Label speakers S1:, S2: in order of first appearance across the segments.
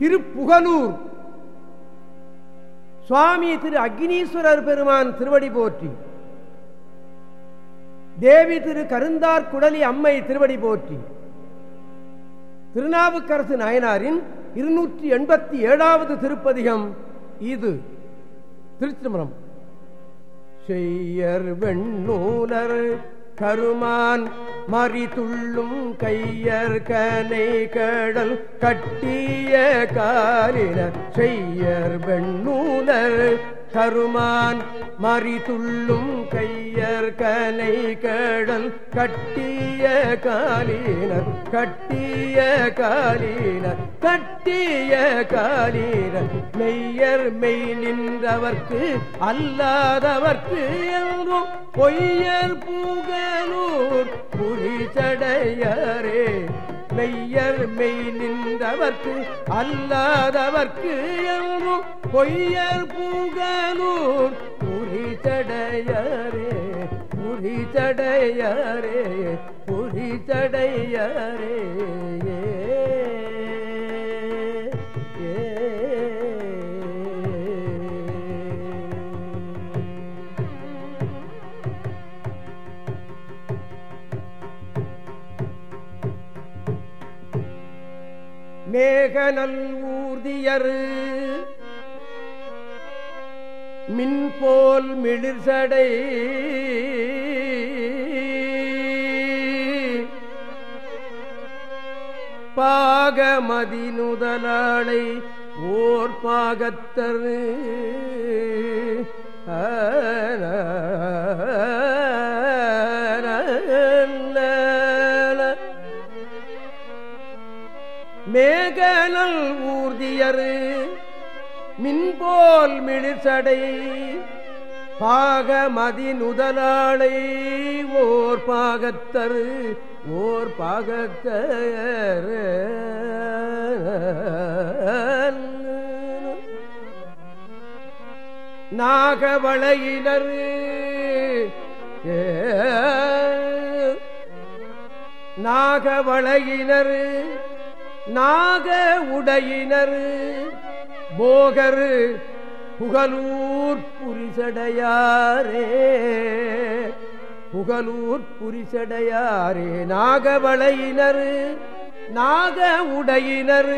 S1: திருப்புகலூர் சுவாமி திரு அக்னீஸ்வரர் பெருமான் திருவடி போற்றி. தேவி திரு கருந்தார் குடலி அம்மை திருவடி போற்றி. திருநாவுக்கரசு நாயனாரின் இருநூற்றி எண்பத்தி ஏழாவது திருப்பதிகம் இது. திருச்சிதம்பரம் செய்யர் வெண்ணூலர் கருமான் மறித்துள்ளும் கையர் கனை கடல் கட்டிய காலின செய்யர் வெண்ணூலர் கருமான் மறிதுள்ளும் கையர் கனை கடல் கட்டிய காலினர் கட்டிய காலினர் கட்டிய காலினர். மெய்யர் மெய் நின்றவர்க்கு அல்லாதவர்க்கு எங்கும் பொய்யர் பூகலூர் புரிச்சடையரே மெய்யர் மெய் நின்றவர்க்கு அல்லாதவர்க்கு எங்கும் பொய்யர் புகலூர் புரிச்சடையரே புரிச்சடையரே புரிச்சடையரே மேகனல் ஊர்தியரு. மின்போல் மிளிர்சடை. பாகமதி நுதலாளை ஓர் ஆ மேகனல் ஊர்தியரு மின்போல் மிழிசடை பாகமதி நுதலாளை ஓர் பாகத்தரு ஓர் பாகத்தர். நாகவளையினர் நாகவளையினர் நாக உடையினர். போகர் புகலூர் புரிசடையாரே. புகலூர் புரிசடையாரே நாகவளையினர். நாக உடையினர்.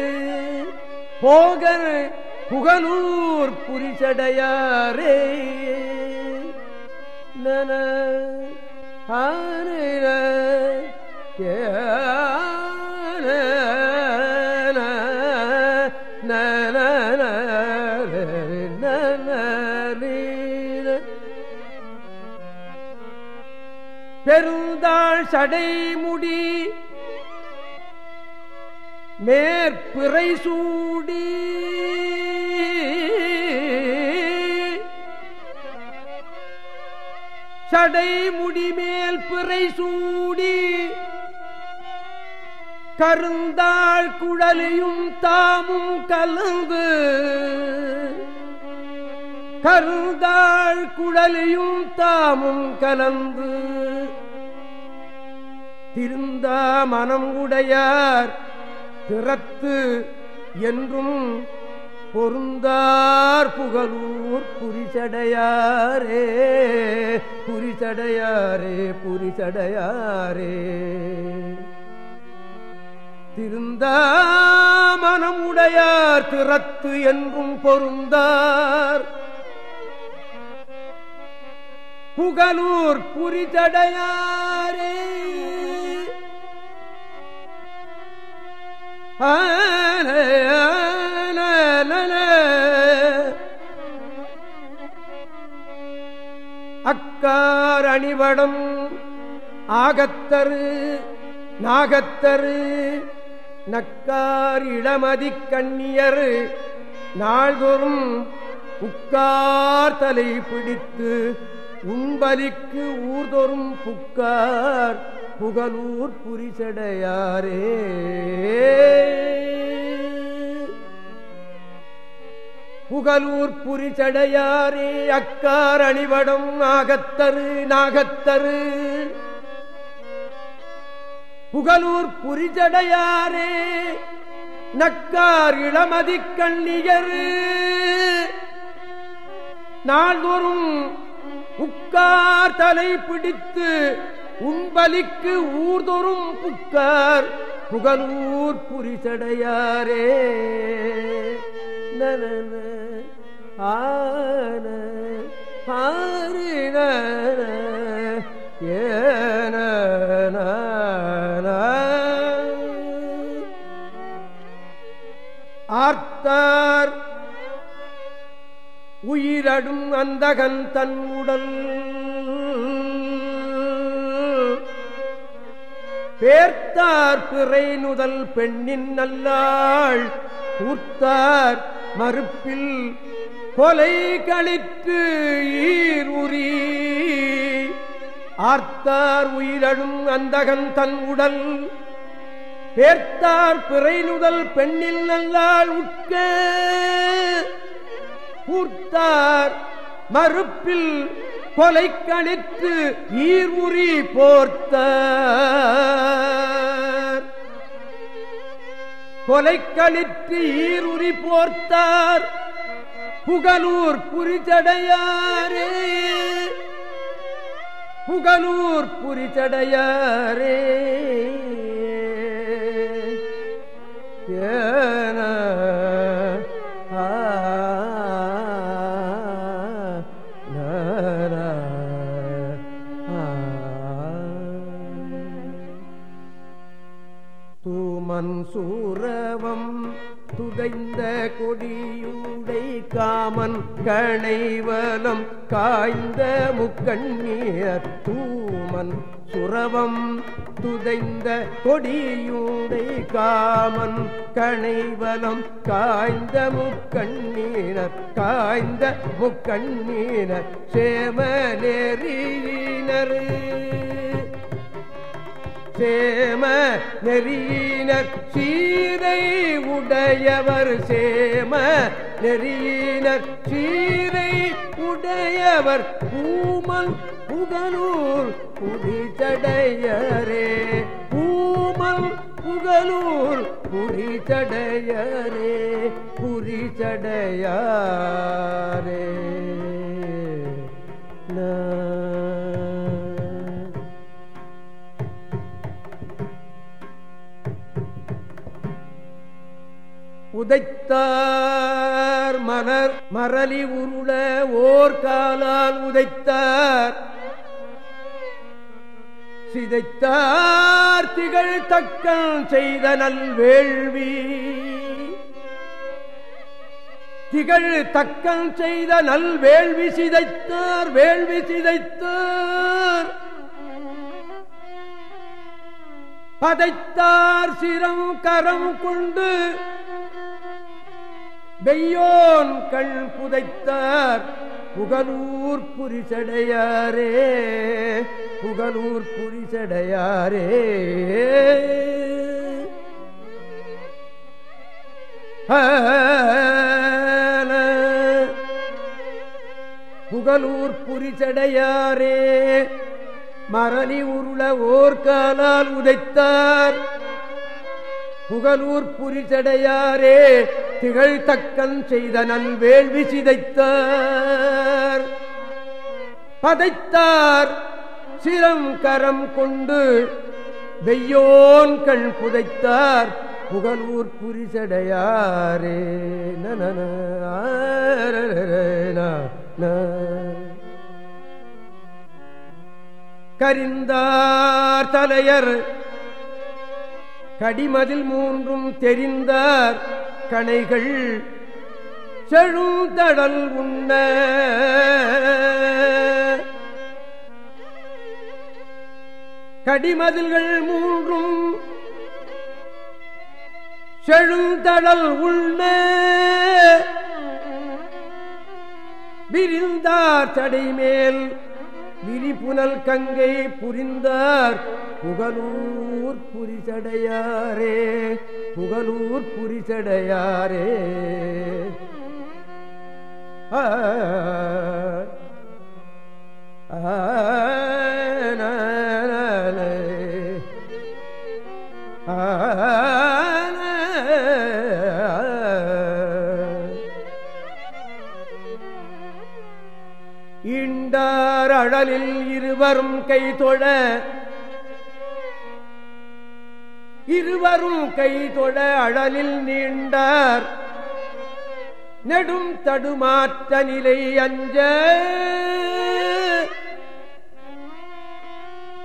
S1: போகர் புகலூர் புரிசடையாரே. நன ஆன பெருந்தாள் சடைமுடி மேற்பிறை சூடி. சடைமுடி மேல் பிறை சூடி கருந்தாள் குழலியும் தாமும் கலந்து கருந்தாள் குழலியும் தாமும் கலந்து திருந்த மனம் உடையார் திறத்து என்றும் பொருந்தார் புகழூர் புரிசடையாரே புரிசடையாரே புரிசடையாரே திருந்த மனம் உடையார் திறத்து என்றும் பொருந்தார் புகலூர் புரிதடையாரே. அக்கார் அணிவடம் ஆகத்தரு நாகத்தரு நக்கார் இளமதி கண்ணியர் நாள்தோறும் உக்கார் தலை பிடித்து உண்பலிக்கு ஊர்தொரும் புக்கார் புகலூர் புரிசடையாரே. புகலூர் புரிசடையாரே அக்கார் அணிவடம் நாகத்தரு நாகத்தரு. புகலூர் புரிஜடையாரே நக்கார் இளமதி கண்ணியரு நாள்தோறும் உக்கார் தலை பிடித்து உண்பலிக்கு ஊர்தொரும் புக்கார் புகழூர் புரிசடையாரே. நன ஆன ஆரின ஏன உயிரடும் அந்தகன் தன் உடல். பேர்த்தார் பிறை நுதல் பெண்ணின் நல்லாள். கூர்த்தார் மறுப்பில் கொலை கழித்து ஈர் உரி. ஆர்த்தார் உயிரடும் அந்தகன் தன் உடல். பேர்த்தார் பிறை நுதல் பெண்ணில் நல்லாள் உட்க. கூர்த்தார் மறுப்பில் கொலை கணித்து ஈர்வுரி போர்த்த கொலை கணித்து ஈருரி போர்த்தார். புகலூர் புரிச்சடையாரே. புகலூர் புரிச்சடையாரே. ஏன தூமன் சூரவம் துதைந்த கொடியூடை காமன் கணைவலம் காய்ந்த முக்கண்ணியர் தூமன் சுரவம் துதைந்த கொடியூடை காமன் கணைவலம் காய்ந்த முக்கண்ணீனர் காய்ந்த முக்கண்ணீனர் சேம நெறியினர் சேம நெறியினர் சீரை உடையவர் சேம நெறியினர் சீரை உடையவர் பூமல் புகலூர் புரிச்சடையரே பூமல் புகலூர் புரிச்சடையரே புரிச்சடையாரே உதைத்தார் மலர் மரளி உருள ஓர் காலால் உதைத்தார். சிதைத்தார் திகழ் தக்கம் செய்த நல்வேள்வி. திகழ் தக்கம் செய்த நல்வேள்வி சிதைத்தார் வேள்வி சிதைத்தார். பதைத்தார் சிரம் கரம் கொண்டு வெய்யோன் கண் புதைத்தார். புகலூர் புரிசடையாரே. புகலூர் புரிசடையாரே. புகலூர் புரிசடையாரே மரணி உருள ஓர்காலால் உதைத்தார் புகலூர் புரிசடையாரே திகழ் தக்கன் செய்த நல்வேள்வி சிதைத்தார் பதைத்தார் சிரம் கரம் கொண்டு வெய்யோன் கண் புதைத்தார். புகழூர் புரிசடையாரே. நன கரிந்தார் தலையர் கடிமதில் மூன்றும் தெரிந்தார். கணைகள் செழுந்தடல் உண்ண. கடிமதில்கள் மூன்றும் செழுந்தடல் உள்ள விரிந்தார் தடைமேல் விரிபுனல் கங்கை புரிந்தார் புகலூர் புரிசடையாரே. புகழூர் புரிசடையாரே. இண்டாரழலில் இருவரும் கைதொழ இருவரும் கை தொட அழலில் நீண்டார். நெடும் தடுமாற்ற நிலை அஞ்ச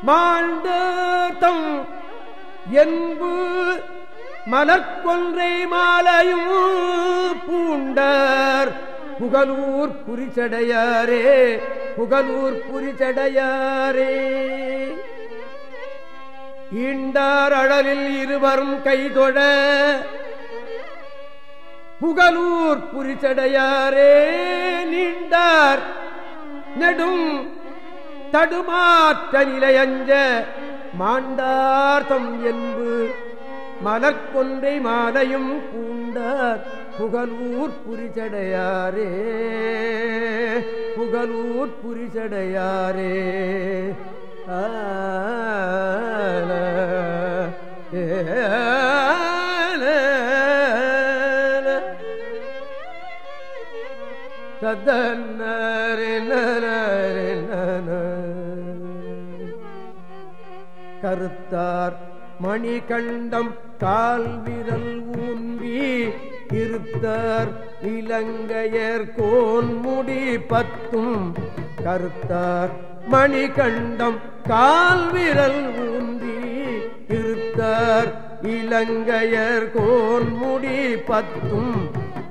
S1: மாண்டதம் என்பு மலர்கொன்றை மாலையும் பூண்டார். புகலூர் புரிச்சடையாரே புகலூர் புரிச்சடையாரே ஈண்டார் அழலில் இருவரும் கைதொழ புகலூர் புரிச்சடையாரே நீண்டார் நெடும் தடுமாற்ற நிலையஞ்ச மாண்டார்த்தம் என்பு. மலர்கொன்றை மாலையும் பூண்டார் புகலூர் புரிச்சடையாரே புகலூர் புரிச்சடையாரே. கருத்தார் மணிகண்டம் கால் விரல் ஊன்றி இருத்தார் இலங்கையர் கோன்முடி பத்தும். கருத்தார் மணிகண்டம் கால் விரல் ஊன்றி இருத்தார் இலங்கையர் கோன்முடி பத்தும்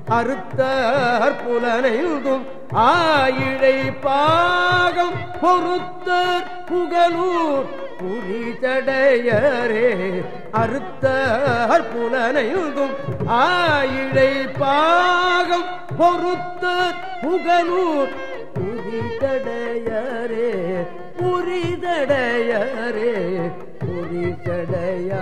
S1: அறுத்தார் புலனைந்தும் ஆயிழை பாகம் பொறுத்தார் புகழூர் புரிதடையரே. அறுத்தார் புலனைந்தும் ஆயிழை பாகம் பொறுத்தார் புகழூர் புரிதடையரே புரிதடையரே புரிதடையாரே